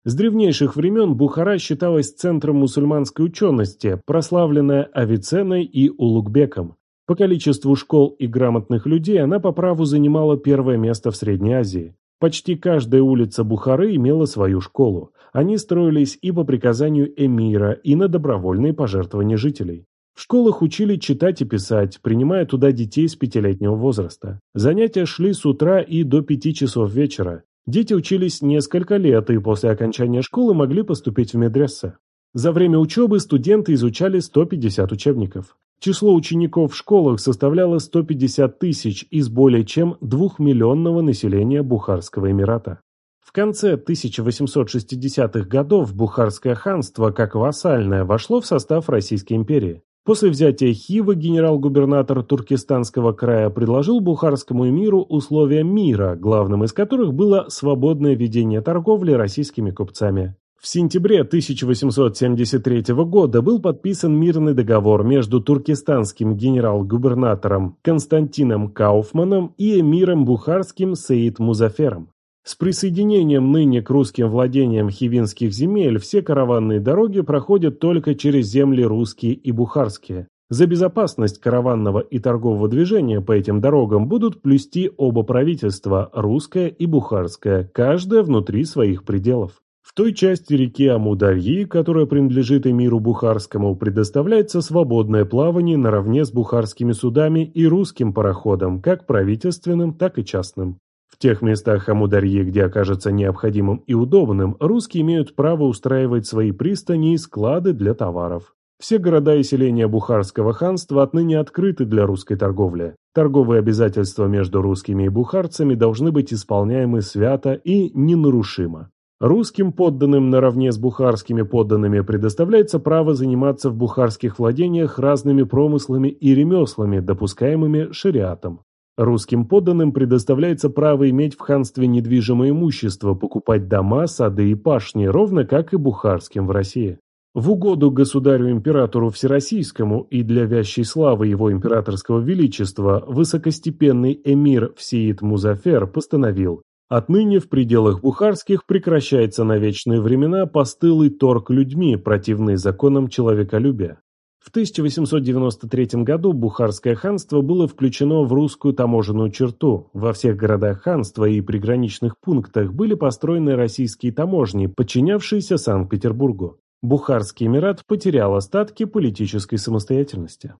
С древнейших времен Бухара считалась центром мусульманской учености, прославленная Авиценной и Улугбеком. По количеству школ и грамотных людей она по праву занимала первое место в Средней Азии. Почти каждая улица Бухары имела свою школу. Они строились и по приказанию эмира, и на добровольные пожертвования жителей. В школах учили читать и писать, принимая туда детей с пятилетнего возраста. Занятия шли с утра и до пяти часов вечера. Дети учились несколько лет и после окончания школы могли поступить в медрессе. За время учебы студенты изучали 150 учебников. Число учеников в школах составляло 150 тысяч из более чем двухмиллионного населения Бухарского Эмирата. В конце 1860-х годов Бухарское ханство, как вассальное, вошло в состав Российской империи. После взятия Хивы генерал-губернатор Туркестанского края предложил Бухарскому эмиру условия мира, главным из которых было свободное ведение торговли российскими купцами. В сентябре 1873 года был подписан мирный договор между туркестанским генерал-губернатором Константином Кауфманом и эмиром бухарским Саид Музафером. С присоединением ныне к русским владениям хивинских земель все караванные дороги проходят только через земли русские и бухарские. За безопасность караванного и торгового движения по этим дорогам будут плюсти оба правительства, русское и бухарское, каждое внутри своих пределов. В той части реки Амударьи, которая принадлежит эмиру Бухарскому, предоставляется свободное плавание наравне с бухарскими судами и русским пароходам, как правительственным, так и частным. В тех местах Амударьи, где окажется необходимым и удобным, русские имеют право устраивать свои пристани и склады для товаров. Все города и селения Бухарского ханства отныне открыты для русской торговли. Торговые обязательства между русскими и бухарцами должны быть исполняемы свято и ненарушимо. Русским подданным наравне с бухарскими подданными предоставляется право заниматься в бухарских владениях разными промыслами и ремеслами, допускаемыми шариатом. Русским подданным предоставляется право иметь в ханстве недвижимое имущество, покупать дома, сады и пашни, ровно как и бухарским в России. В угоду государю-императору Всероссийскому и для вящей славы его императорского величества высокостепенный эмир Всеид Музафер постановил Отныне в пределах бухарских прекращается на вечные времена постылый торг людьми, противный законам человеколюбия. В 1893 году Бухарское ханство было включено в русскую таможенную черту. Во всех городах ханства и приграничных пунктах были построены российские таможни, подчинявшиеся Санкт-Петербургу. Бухарский Эмират потерял остатки политической самостоятельности.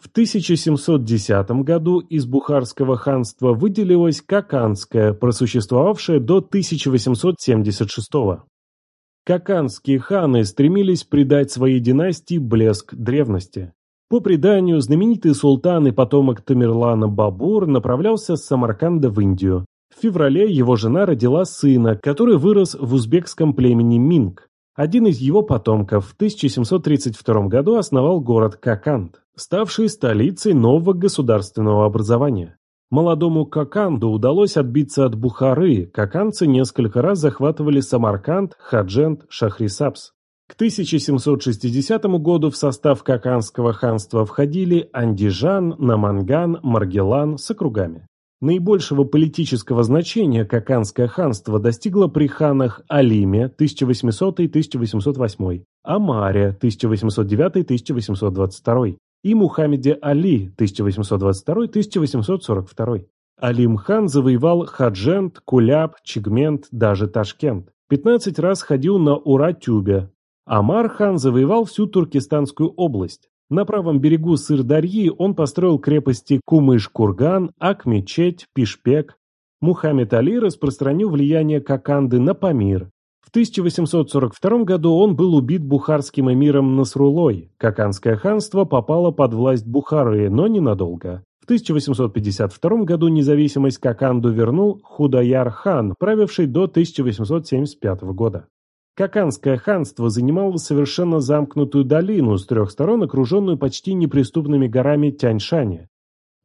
В 1710 году из Бухарского ханства выделилось Каканское, просуществовавшее до 1876 года. Каканские ханы стремились придать своей династии блеск древности. По преданию, знаменитый султан и потомок Тамерлана Бабур направлялся с Самарканда в Индию. В феврале его жена родила сына, который вырос в узбекском племени Минг. Один из его потомков в 1732 году основал город Каканд, ставший столицей нового государственного образования. Молодому Коканду удалось отбиться от Бухары, коканцы несколько раз захватывали Самарканд, Хаджент, Шахрисабс. К 1760 году в состав Коканского ханства входили Андижан, Наманган, Маргелан с округами. Наибольшего политического значения Коканское ханство достигло при ханах Алиме 1800-1808, Амаре 1809-1822, и Мухаммеде Али 1822-1842. Алим-хан завоевал Хаджент, Куляб, Чигмент, даже Ташкент. 15 раз ходил на Ура-Тюбе. Амар-хан завоевал всю Туркестанскую область. На правом берегу Сырдарьи он построил крепости Кумыш-Курган, Ак-Мечеть, Пишпек. Мухаммед Али распространил влияние Коканды на Памир. В 1842 году он был убит бухарским эмиром Насрулой. Каканское ханство попало под власть Бухары, но ненадолго. В 1852 году независимость Каканду вернул Худаяр-хан, правивший до 1875 года. Каканское ханство занимало совершенно замкнутую долину с трех сторон, окруженную почти неприступными горами Тяньшани.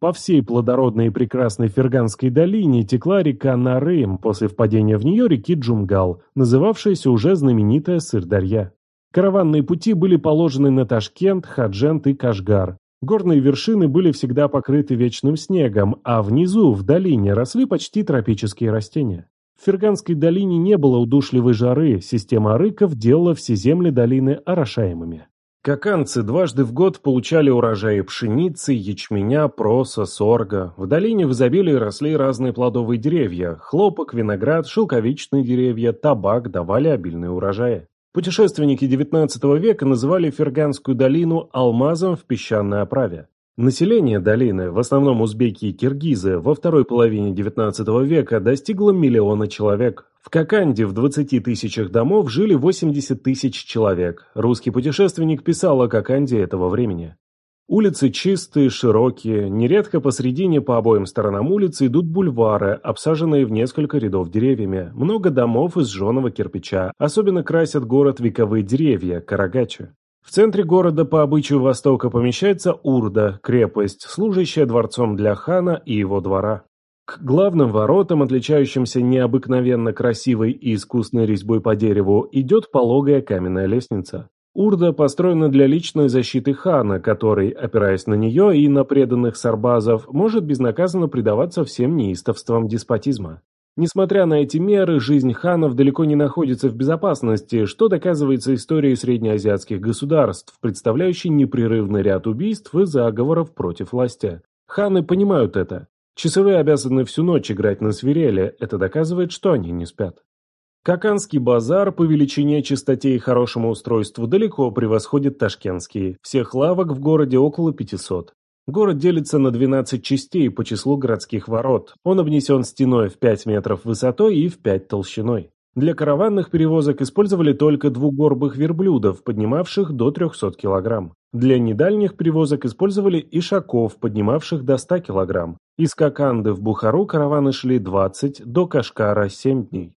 По всей плодородной и прекрасной Ферганской долине текла река Нарым, после впадения в нее реки Джумгал, называвшаяся уже знаменитая Сырдарья. Караванные пути были положены на Ташкент, Хаджент и Кашгар. Горные вершины были всегда покрыты вечным снегом, а внизу, в долине, росли почти тропические растения. В Ферганской долине не было удушливой жары, система арыков делала все земли долины орошаемыми. Каканцы дважды в год получали урожаи пшеницы, ячменя, проса, сорга. В долине в изобилии росли разные плодовые деревья. Хлопок, виноград, шелковичные деревья, табак давали обильные урожаи. Путешественники XIX века называли Ферганскую долину алмазом в песчаной оправе. Население долины, в основном узбеки и киргизы, во второй половине XIX века достигло миллиона человек. В Коканде в 20 тысячах домов жили 80 тысяч человек. Русский путешественник писал о Коканде этого времени. Улицы чистые, широкие, нередко посредине по обоим сторонам улицы идут бульвары, обсаженные в несколько рядов деревьями. Много домов из жженого кирпича, особенно красят город вековые деревья, карагачи. В центре города по обычаю Востока помещается Урда, крепость, служащая дворцом для хана и его двора. К главным воротам, отличающимся необыкновенно красивой и искусной резьбой по дереву, идет пологая каменная лестница. Урда построена для личной защиты хана, который, опираясь на нее и на преданных сарбазов, может безнаказанно предаваться всем неистовствам деспотизма. Несмотря на эти меры, жизнь ханов далеко не находится в безопасности, что доказывается историей среднеазиатских государств, представляющей непрерывный ряд убийств и заговоров против власти. Ханы понимают это. Часовые обязаны всю ночь играть на свирели, это доказывает, что они не спят. Каканский базар по величине, чистоте и хорошему устройству далеко превосходит ташкентский. Всех лавок в городе около 500. Город делится на 12 частей по числу городских ворот. Он обнесен стеной в 5 метров высотой и в 5 толщиной. Для караванных перевозок использовали только двугорбых верблюдов, поднимавших до 300 килограмм. Для недальних перевозок использовали ишаков, поднимавших до 100 килограмм. Из Коканды в Бухару караваны шли 20, до Кашкара 7 дней.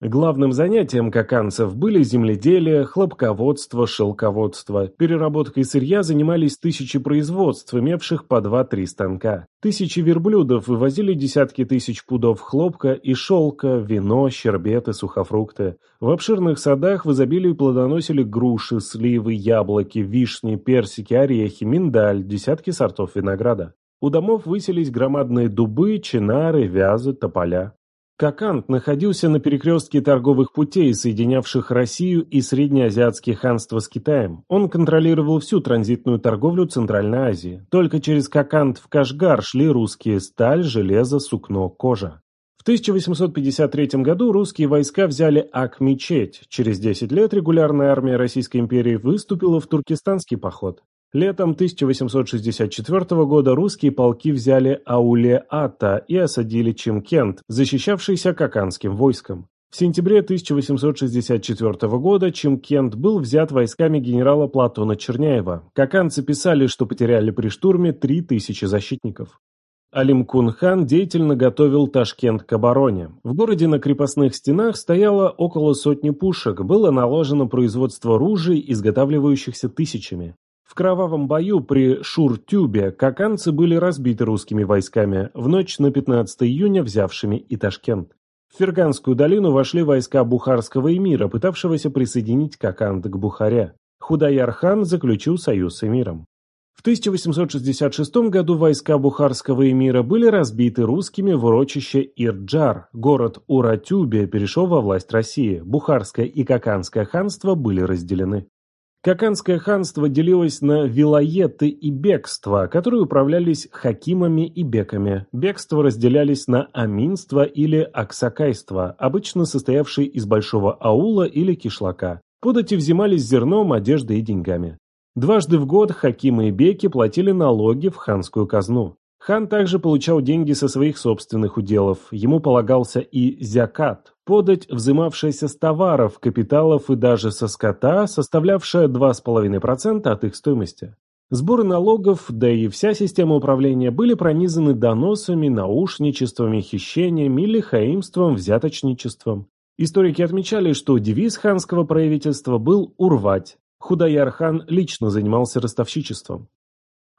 Главным занятием коканцев были земледелие, хлопководство, шелководство. Переработкой сырья занимались тысячи производств, имевших по 2-3 станка. Тысячи верблюдов вывозили десятки тысяч пудов хлопка и шелка, вино, щербеты, сухофрукты. В обширных садах в изобилии плодоносили груши, сливы, яблоки, вишни, персики, орехи, миндаль, десятки сортов винограда. У домов высились громадные дубы, чинары, вязы, тополя. Кокант находился на перекрестке торговых путей, соединявших Россию и Среднеазиатские ханства с Китаем. Он контролировал всю транзитную торговлю Центральной Азии. Только через Кокант в Кашгар шли русские сталь, железо, сукно, кожа. В 1853 году русские войска взяли Ак-мечеть. Через 10 лет регулярная армия Российской империи выступила в туркестанский поход. Летом 1864 года русские полки взяли Ауле-Ата и осадили Чимкент, защищавшийся Каканским войском. В сентябре 1864 года Чимкент был взят войсками генерала Платона Черняева. Каканцы писали, что потеряли при штурме 3000 защитников. Алимкун-хан деятельно готовил Ташкент к обороне. В городе на крепостных стенах стояло около сотни пушек, было наложено производство ружей, изготавливающихся тысячами. В кровавом бою при Шур-Тюбе каканцы были разбиты русскими войсками, в ночь на 15 июня взявшими и Ташкент. В Ферганскую долину вошли войска Бухарского эмира, пытавшегося присоединить Какант к Бухаре. Худаяр-хан заключил союз с эмиром. В 1866 году войска Бухарского эмира были разбиты русскими в урочище Ирджар. Город Уратюбе перешел во власть России. Бухарское и Каканское ханство были разделены. Каканское ханство делилось на вилаеты и бегства, которые управлялись хакимами и беками. Бегства разделялись на аминство или аксакайство, обычно состоявшие из большого аула или кишлака. Подати взимались зерном, одеждой и деньгами. Дважды в год хакимы и беки платили налоги в ханскую казну. Хан также получал деньги со своих собственных уделов, ему полагался и зякат, подать, взимавшаяся с товаров, капиталов и даже со скота, составлявшая 2,5% от их стоимости. Сборы налогов, да и вся система управления были пронизаны доносами, наушничествами, хищениями или хаимством, взяточничеством. Историки отмечали, что девиз ханского правительства был «урвать». Худаяр-хан лично занимался ростовщичеством.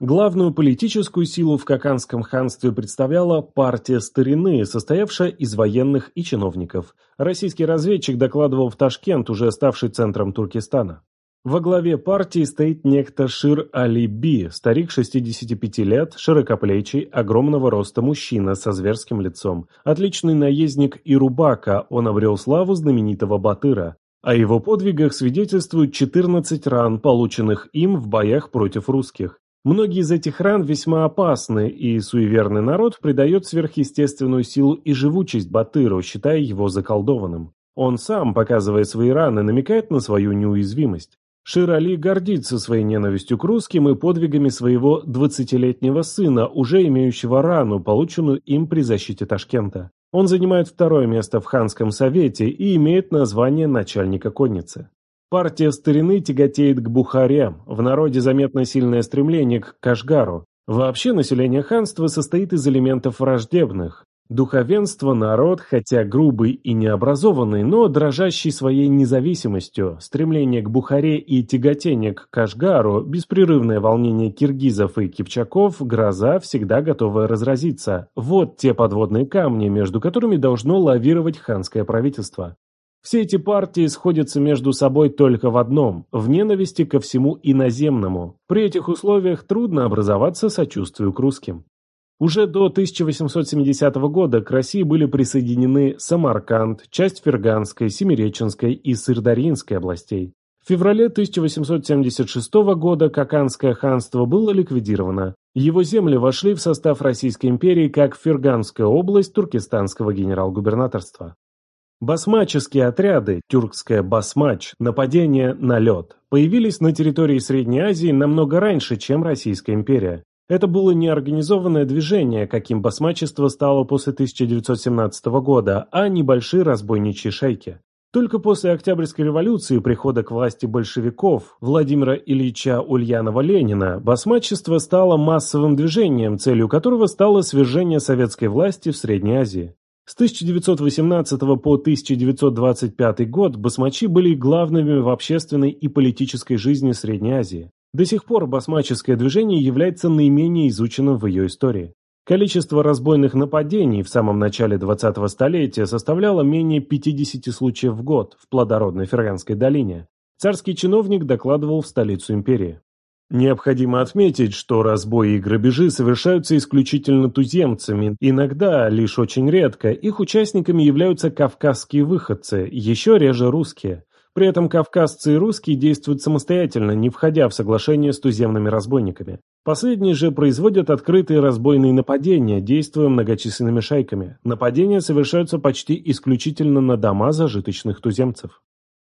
Главную политическую силу в Каканском ханстве представляла партия старины, состоявшая из военных и чиновников. Российский разведчик докладывал в Ташкент, уже ставший центром Туркестана. Во главе партии стоит некто Шир Али Би, старик 65 лет, широкоплечий, огромного роста мужчина со зверским лицом. Отличный наездник и рубака, он обрел славу знаменитого Батыра. О его подвигах свидетельствуют 14 ран, полученных им в боях против русских. Многие из этих ран весьма опасны, и суеверный народ придает сверхъестественную силу и живучесть Батыру, считая его заколдованным. Он сам, показывая свои раны, намекает на свою неуязвимость. Шир-Али гордится своей ненавистью к русским и подвигами своего двадцатилетнего сына, уже имеющего рану, полученную им при защите Ташкента. Он занимает второе место в ханском совете и имеет название начальника конницы. Партия старины тяготеет к Бухаре, в народе заметно сильное стремление к Кашгару. Вообще население ханства состоит из элементов враждебных. Духовенство – народ, хотя грубый и необразованный, но дрожащий своей независимостью, стремление к Бухаре и тяготение к Кашгару, беспрерывное волнение киргизов и кипчаков, гроза, всегда готовая разразиться. Вот те подводные камни, между которыми должно лавировать ханское правительство. Все эти партии сходятся между собой только в одном – в ненависти ко всему иноземному. При этих условиях трудно образоваться сочувствию к русским. Уже до 1870 года к России были присоединены Самарканд, часть Ферганской, Семиреченской и Сырдарьинской областей. В феврале 1876 года Каканское ханство было ликвидировано. Его земли вошли в состав Российской империи как Ферганская область Туркестанского генерал-губернаторства. Басмаческие отряды, тюркская басмач, нападение на лед, появились на территории Средней Азии намного раньше, чем Российская империя. Это было неорганизованное движение, каким басмачество стало после 1917 года, а небольшие разбойничьи шайки. Только после Октябрьской революции и прихода к власти большевиков Владимира Ильича Ульянова-Ленина басмачество стало массовым движением, целью которого стало свержение советской власти в Средней Азии. С 1918 по 1925 год басмачи были главными в общественной и политической жизни Средней Азии. До сих пор басмаческое движение является наименее изученным в ее истории. Количество разбойных нападений в самом начале 20-го столетия составляло менее 50 случаев в год в плодородной Ферганской долине. Царский чиновник докладывал в столицу империи. Необходимо отметить, что разбои и грабежи совершаются исключительно туземцами, иногда, лишь очень редко, их участниками являются кавказские выходцы, еще реже русские. При этом кавказцы и русские действуют самостоятельно, не входя в соглашение с туземными разбойниками. Последние же производят открытые разбойные нападения, действуя многочисленными шайками. Нападения совершаются почти исключительно на дома зажиточных туземцев.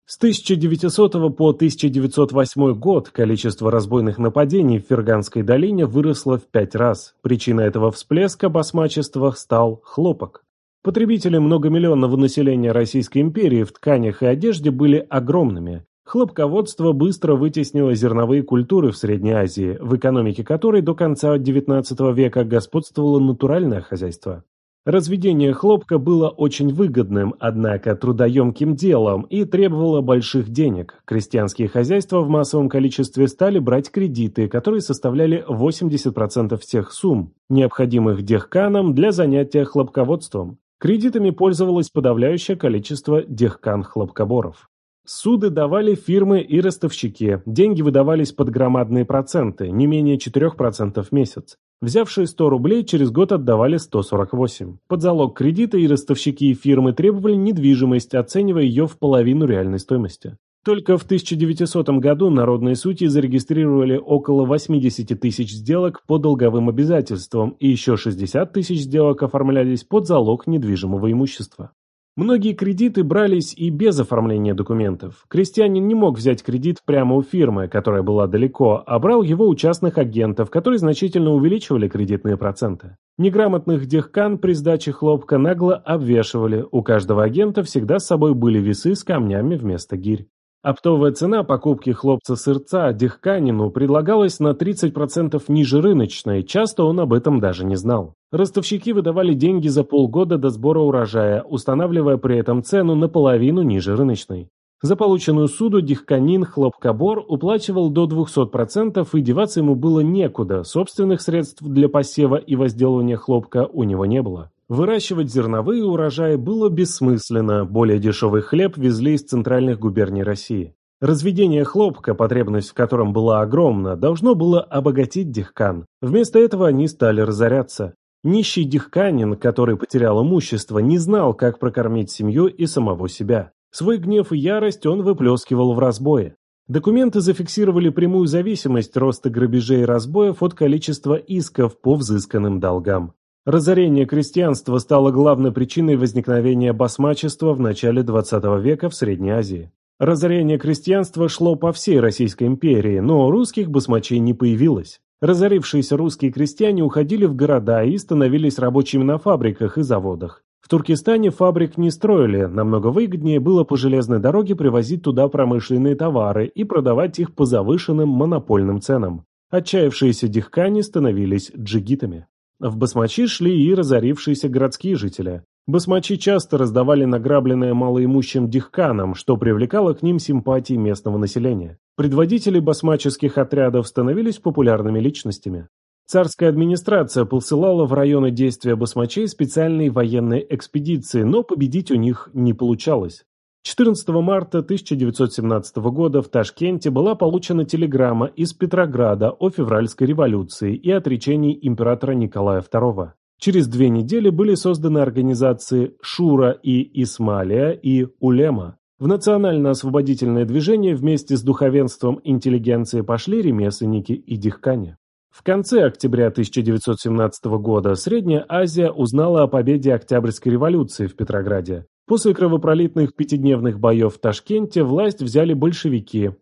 С 1900 по 1908 год количество разбойных нападений в Ферганской долине выросло в пять раз. Причиной этого всплеска басмачества стал хлопок. Потребители многомиллионного населения Российской империи в тканях и одежде были огромными. Хлопководство быстро вытеснило зерновые культуры в Средней Азии, в экономике которой до конца XIX века господствовало натуральное хозяйство. Разведение хлопка было очень выгодным, однако трудоемким делом и требовало больших денег. Крестьянские хозяйства в массовом количестве стали брать кредиты, которые составляли 80% всех сумм, необходимых дехканам для занятия хлопководством. Кредитами пользовалось подавляющее количество дехкан-хлопкоборов. Суды давали фирмы и ростовщики, деньги выдавались под громадные проценты, не менее 4% в месяц. Взявшие 100 рублей через год отдавали 148. Под залог кредита и ростовщики и фирмы требовали недвижимость, оценивая ее в половину реальной стоимости. Только в 1900 году народные судьи зарегистрировали около 80 тысяч сделок по долговым обязательствам и еще 60 тысяч сделок оформлялись под залог недвижимого имущества. Многие кредиты брались и без оформления документов. Крестьянин не мог взять кредит прямо у фирмы, которая была далеко, а брал его у частных агентов, которые значительно увеличивали кредитные проценты. Неграмотных дехкан при сдаче хлопка нагло обвешивали, у каждого агента всегда с собой были весы с камнями вместо гирь. Оптовая цена покупки хлопца-сырца Дехканину предлагалась на 30% ниже рыночной, часто он об этом даже не знал. Ростовщики выдавали деньги за полгода до сбора урожая, устанавливая при этом цену наполовину ниже рыночной. За полученную суду Дихканин хлопкобор уплачивал до 200% и деваться ему было некуда, собственных средств для посева и возделывания хлопка у него не было. Выращивать зерновые урожаи было бессмысленно, более дешевый хлеб везли из центральных губерний России. Разведение хлопка, потребность в котором была огромна, должно было обогатить Дихкан. Вместо этого они стали разоряться. Нищий Дихканин, который потерял имущество, не знал, как прокормить семью и самого себя. Свой гнев и ярость он выплескивал в разбое. Документы зафиксировали прямую зависимость роста грабежей и разбоев от количества исков по взысканным долгам. Разорение крестьянства стало главной причиной возникновения басмачества в начале XX века в Средней Азии. Разорение крестьянства шло по всей Российской империи, но русских басмачей не появилось. Разорившиеся русские крестьяне уходили в города и становились рабочими на фабриках и заводах. В Туркестане фабрик не строили, намного выгоднее было по железной дороге привозить туда промышленные товары и продавать их по завышенным монопольным ценам. Отчаявшиеся дихкани становились джигитами. В басмачи шли и разорившиеся городские жители. Басмачи часто раздавали награбленное малоимущим дихканам, что привлекало к ним симпатии местного населения. Предводители басмаческих отрядов становились популярными личностями. Царская администрация посылала в районы действия басмачей специальные военные экспедиции, но победить у них не получалось. 14 марта 1917 года в Ташкенте была получена телеграмма из Петрограда о февральской революции и отречении императора Николая II. Через две недели были созданы организации Шура и Исмалия и Улема. В национально-освободительное движение вместе с духовенством интеллигенции пошли ремесленники и дихкане. В конце октября 1917 года Средняя Азия узнала о победе Октябрьской революции в Петрограде. После кровопролитных пятидневных боев в Ташкенте власть взяли большевики,